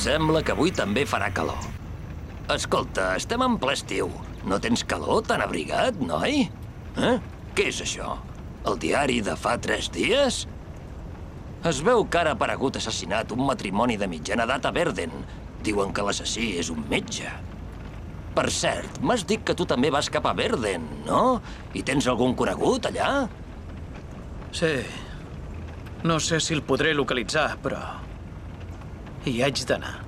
Sembla que avui també farà calor. Escolta, estem en ple estiu. No tens calor tan abrigat, noi? Eh? Què és això? El diari de fa tres dies? Es veu que ara ha aparegut assassinat un matrimoni de mitjana edat a Verden. Diuen que l'assassí és un metge. Per cert, m'has dit que tu també vas cap a Verden, no? I tens algun conegut allà? Sí. No sé si el podré localitzar, però... Hi haig d'anar.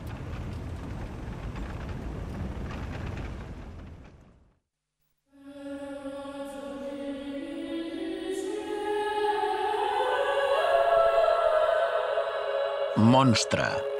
Monstre.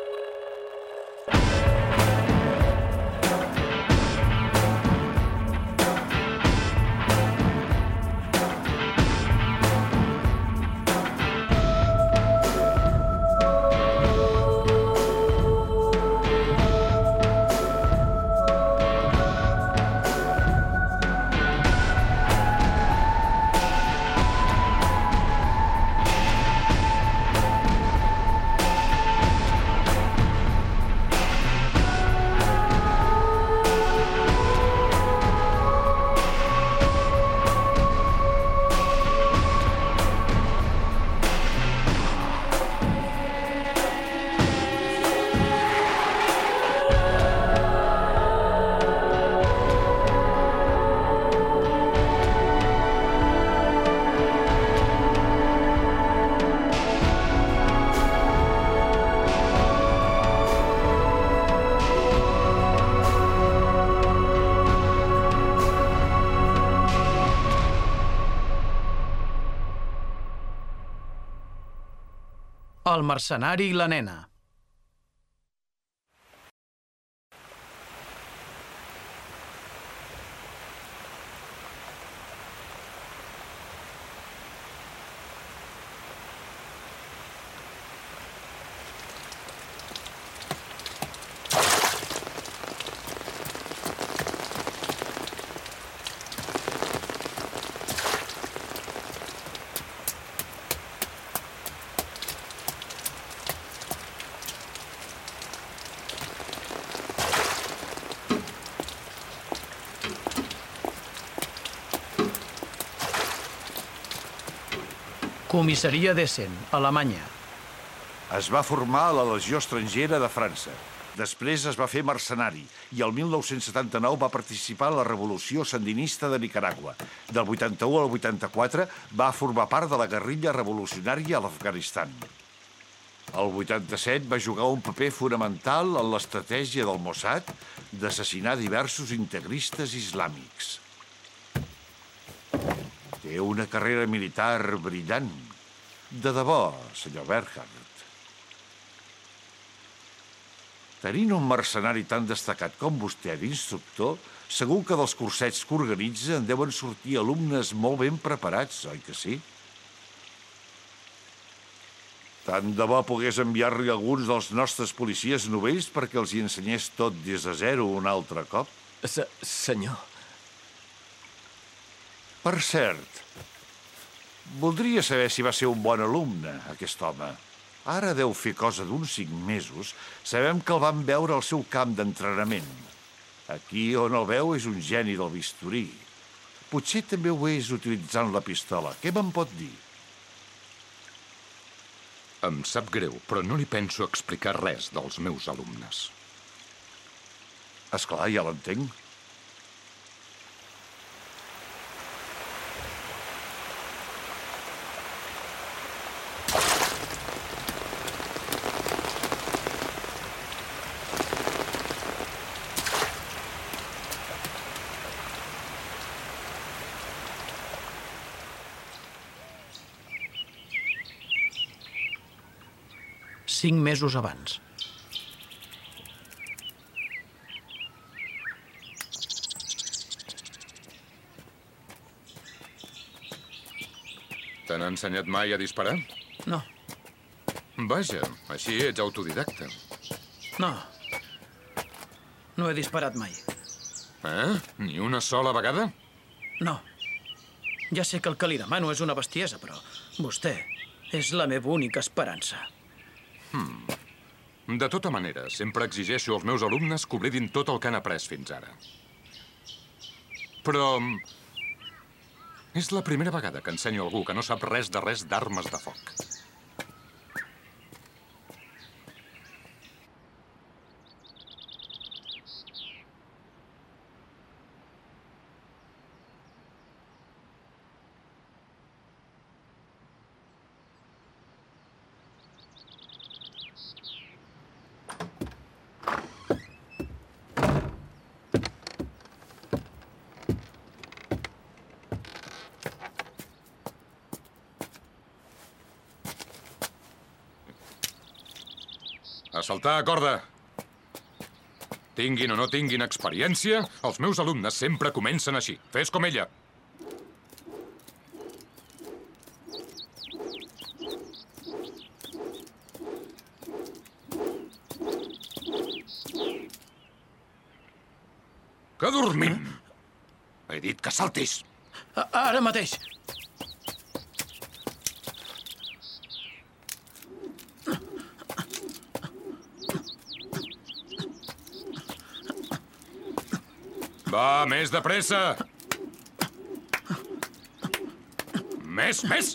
El mercenari i la nena. Comissaria d'Essen, Alemanya. Es va formar a la Legió Estrangera de França. Després es va fer mercenari i el 1979 va participar a la Revolució Sandinista de Nicaragua. Del 81 al 84 va formar part de la guerrilla revolucionària a l'Afganistan. El 87 va jugar un paper fonamental en l'estratègia del Mossad d'assassinar diversos integristes islàmics. Té una carrera militar brillant. De debò, senyor Berhardt. Tenint un mercenari tan destacat com vostè d'instructor, segur que dels cursets que organitza en deuen sortir alumnes molt ben preparats, oi que sí? Tant de bo pogués enviar-li alguns dels nostres policies novells perquè els hi ensenyés tot des de zero un altre cop. Se senyor... Per cert, voldria saber si va ser un bon alumne, aquest home. Ara deu fer cosa d'uns cinc mesos. Sabem que el vam veure al seu camp d'entrenament. Aquí on el veu és un geni del bisturí. Potser també ho és utilitzant la pistola. Què me'n pot dir? Em sap greu, però no li penso explicar res dels meus alumnes. És clar, ja l'entenc. Cinc mesos abans. T'han ensenyat mai a disparar? No, Vaja, així ets autodidacta. no. No he disparat mai. Eh? Ni una sola vegada? No. Ja sé que el que li demano és una bestiesa, però vostè és la meva única esperança. De tota manera, sempre exigeixo als meus alumnes que oblidin tot el que han après fins ara. Però... mm, És la primera vegada que ensenyo algú que no sap res de res d'armes de foc. A saltar a corda! Tinguin o no tinguin experiència, els meus alumnes sempre comencen així. Fes com ella. Que dormim? He dit que saltis. A ara mateix. Va, més de pressa! Més, més!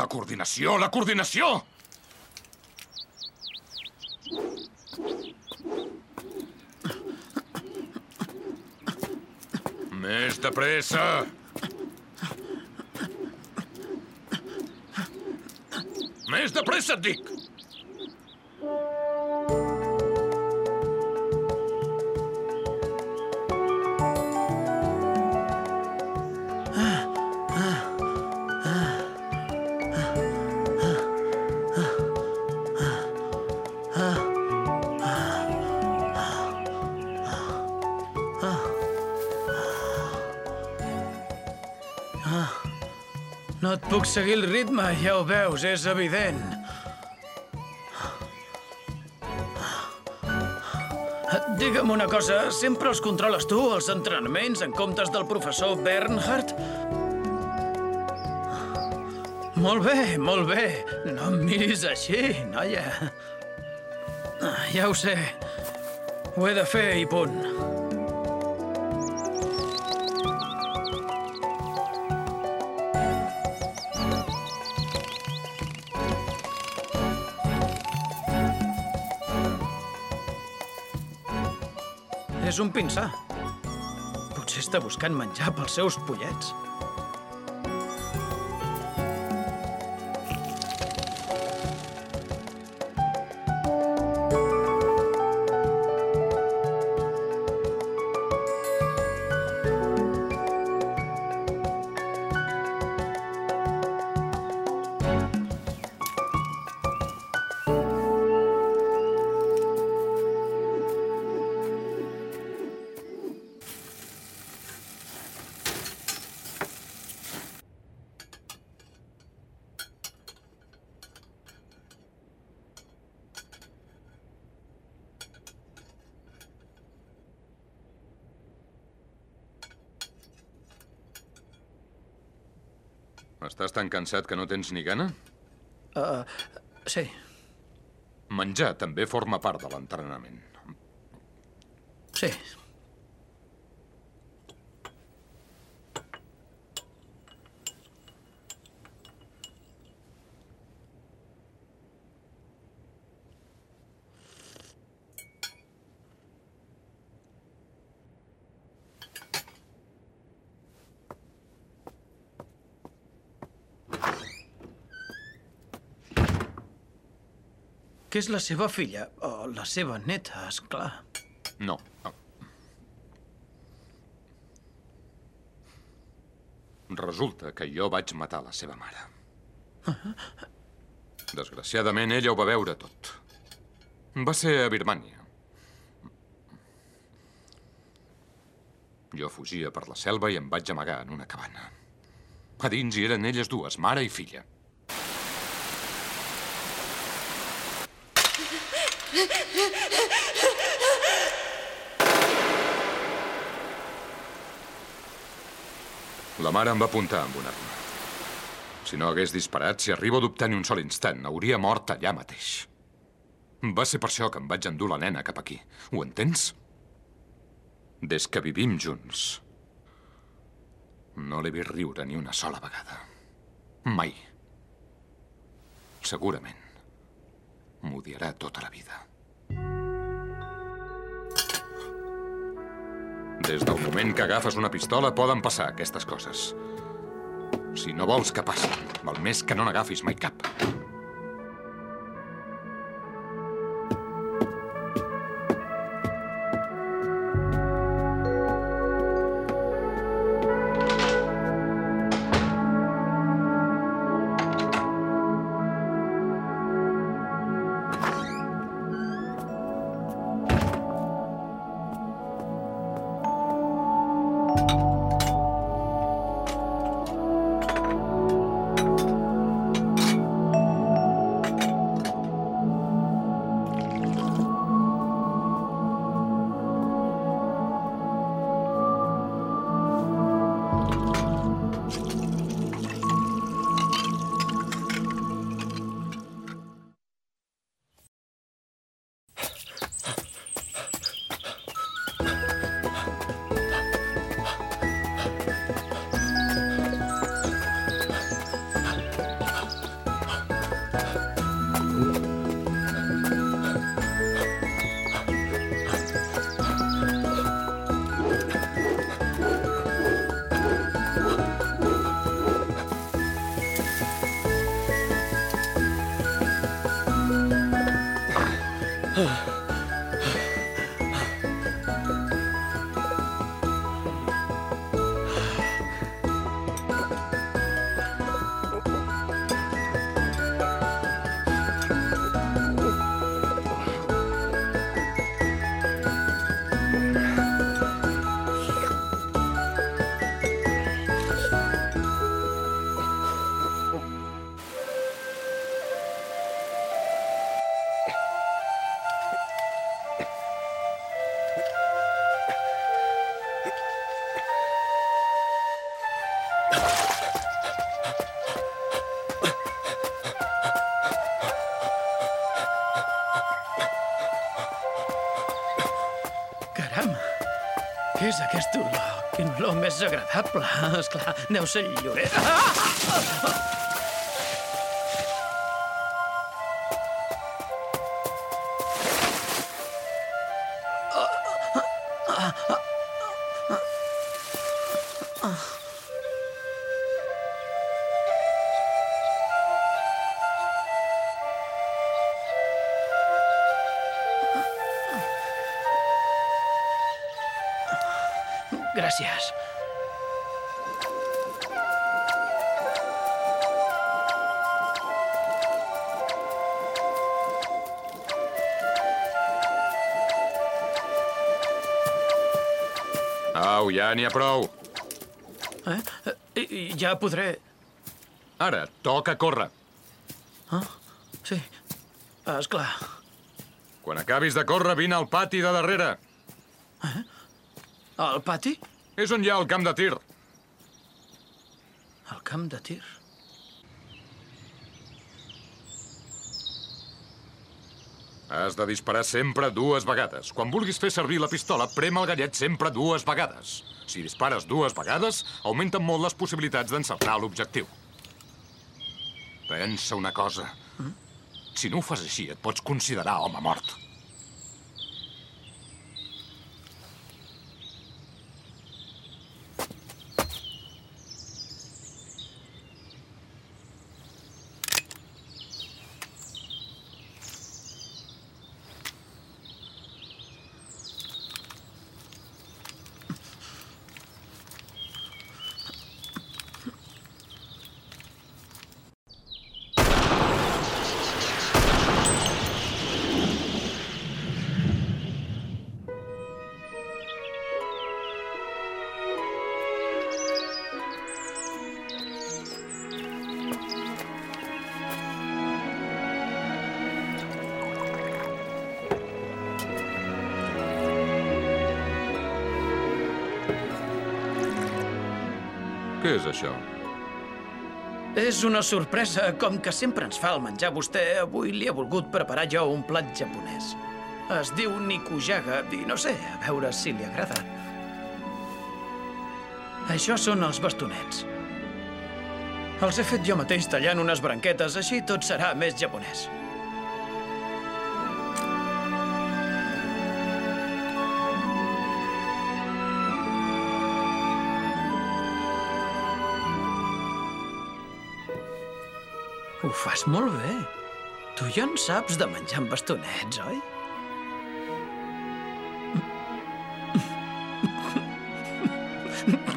La coordinació, la coordinació! Més de pressa! Més de seguir el ritme, ja ho veus, és evident. Digue'm una cosa, sempre els controles tu, els entrenaments, en comptes del professor Bernhardt? Molt bé, molt bé. No em miris així, noia. Ja ho sé. Ho he de fer i punt. És un pinsà. Potser està buscant menjar pels seus pollets. Estàs tan cansat que no tens ni gana? Uh, sí. Menjar també forma part de l'entrenament. Sí. Que és la seva filla, o la seva neta, és clar. No. no. Resulta que jo vaig matar la seva mare. Desgraciadament, ella ho va veure tot. Va ser a Birmània. Jo fugia per la selva i em vaig amagar en una cabana. A dins hi eren elles dues, mare i filla. La mare em va apuntar amb una arma. Si no hagués disparat, si arribo a dubtar ni un sol instant, hauria mort allà mateix. Va ser per això que em vaig endur la nena cap aquí. Ho entens? Des que vivim junts, no l'he vist riure ni una sola vegada. Mai. Segurament m'odiarà tota la vida. Des del moment que agafes una pistola poden passar aquestes coses. Si no vols que passi, val més que no n'agafis mai cap. Què és aquest olor? Quin olor més agradable. Esclar, deu ser el llorer. Ah! Gràcies. Au, ja n'hi ha prou. Eh? I ja podré... Ara, toca córrer. Sí, és clar. Quan acabis de córrer, vine al pati de darrere. Al pati? És on hi ha el camp de tir. Al camp de tir? Has de disparar sempre dues vegades. Quan vulguis fer servir la pistola, prem el gallet sempre dues vegades. Si dispares dues vegades, augmenten molt les possibilitats d'encertar l'objectiu. Pensa una cosa. Si no ho fas així, et pots considerar home mort. Què és això? És una sorpresa, com que sempre ens fa el menjar vostè, avui li he volgut preparar jo un plat japonès. Es diu Nikujaga i no sé, a veure si li agrada. Això són els bastonets. Els he fet jo mateix tallant unes branquetes, així tot serà més japonès. Ho fas molt bé. Tu ja en saps de menjar amb bastonets, oi? Un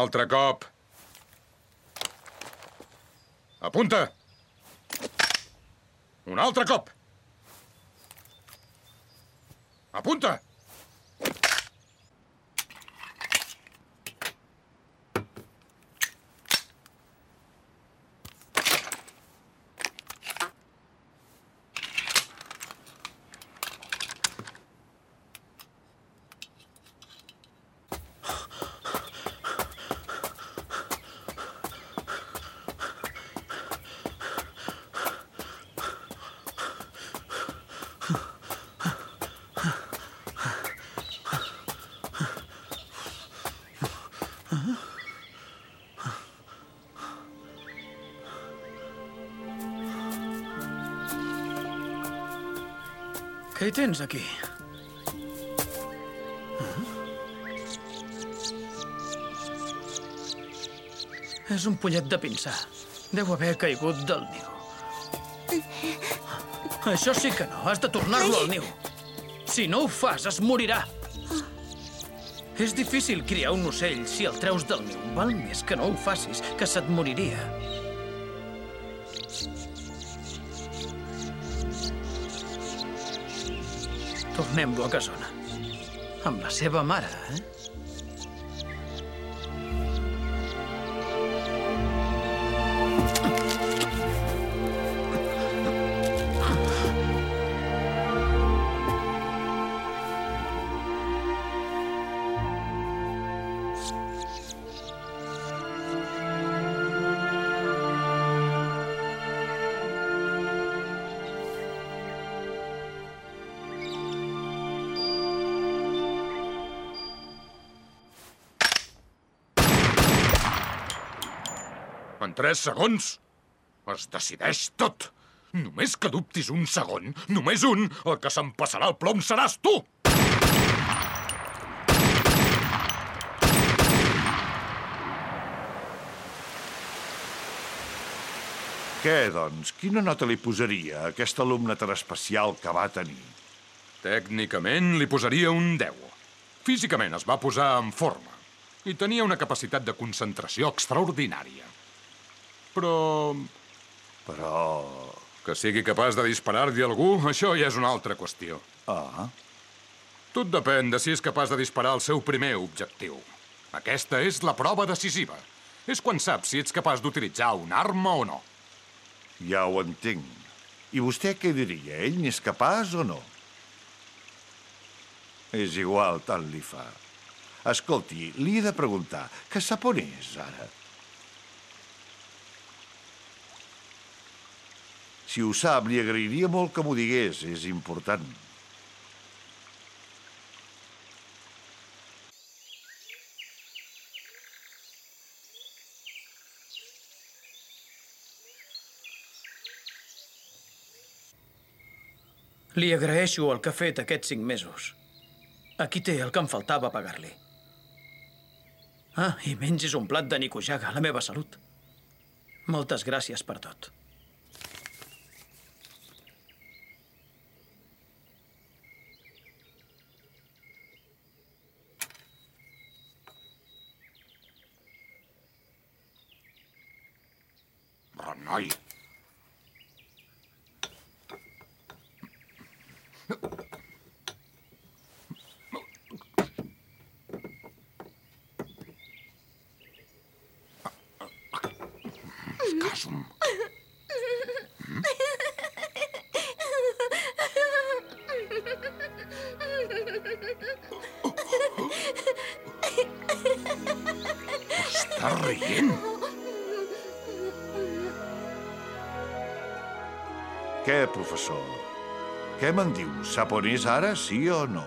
altre cop. Apunta! Un altre cop! Apunta! Què hi tens, aquí? És un pollet de pinçar. Deu haver caigut del niu. Això sí que no. Has de tornar-lo al niu. Si no ho fas, es morirà. És difícil criar un ocell si el treus del niu. Val més que no ho facis, que se't moriria. Tornem-lo a casona. Amb la seva mare, eh? En tres segons es decideix tot. Només que dubtis un segon, només un, el que se'n passarà el plom seràs tu! Què, doncs? Quina nota li posaria a aquest alumne tan especial que va tenir? Tècnicament li posaria un 10. Físicament es va posar en forma i tenia una capacitat de concentració extraordinària. Però Però... que sigui capaç de disparar-li algú, això ja és una altra qüestió. Ah, Tot depèn de si és capaç de disparar el seu primer objectiu. Aquesta és la prova decisiva. És quan saps si ets capaç d'utilitzar una arma o no. ja ho entenc. I vostè què diria? Ell n'és capaç o no? És igual, tant li fa. Escolti, li he de preguntar, que sap on és, ara? Si ho sap, li agrairia molt que m'ho digués. És important. Li agraeixo el que ha fet aquests cinc mesos. Aquí té el que em faltava pagar-li. Ah, i mengis un plat de Nikujaga a la meva salut. Moltes gràcies per tot. tonight. Professor? Què me'n diu? Sap on és ara, sí o no?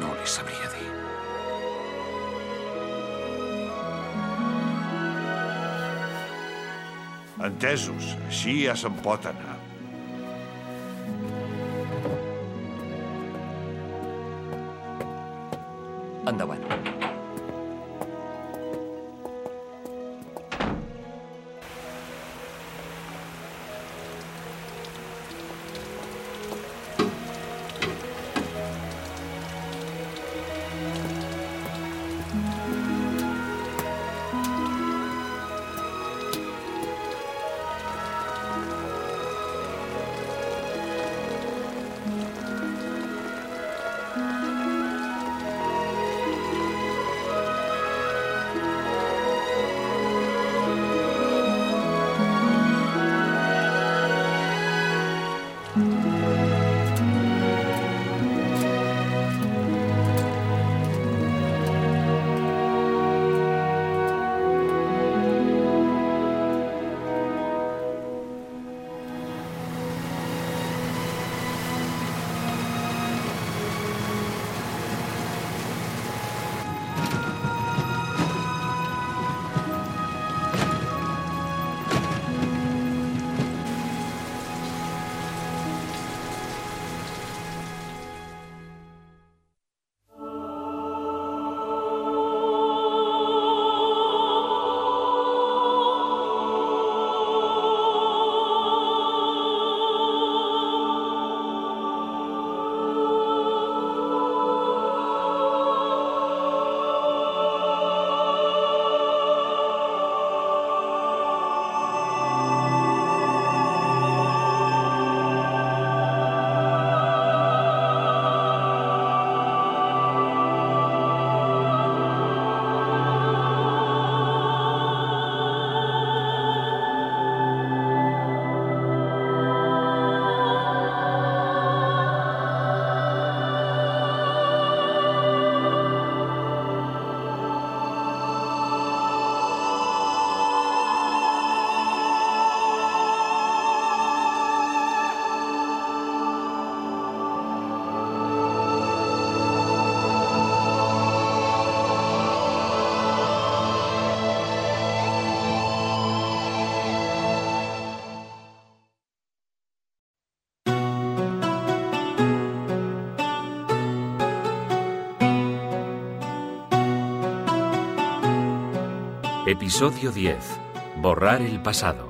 No li sabria dir. Entesos, així ja se'n pot anar. Episodio 10. Borrar el pasado.